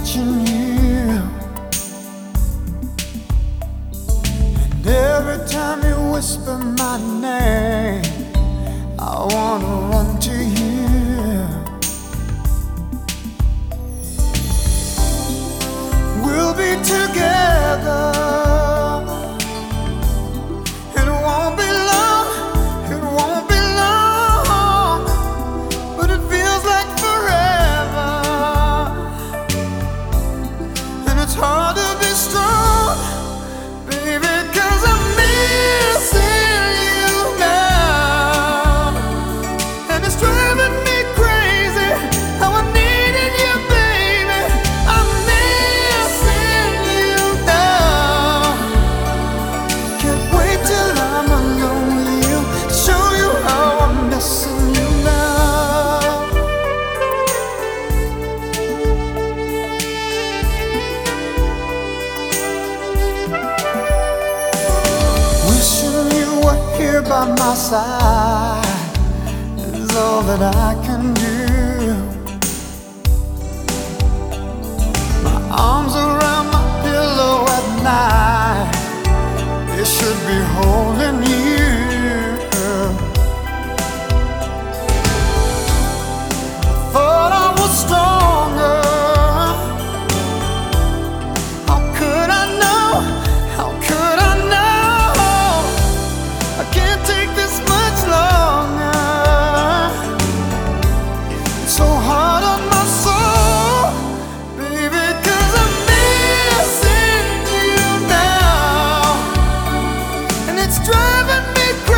mention you. And every time you whisper my name, by my side is all that I can do. My arms around. It's driving me crazy.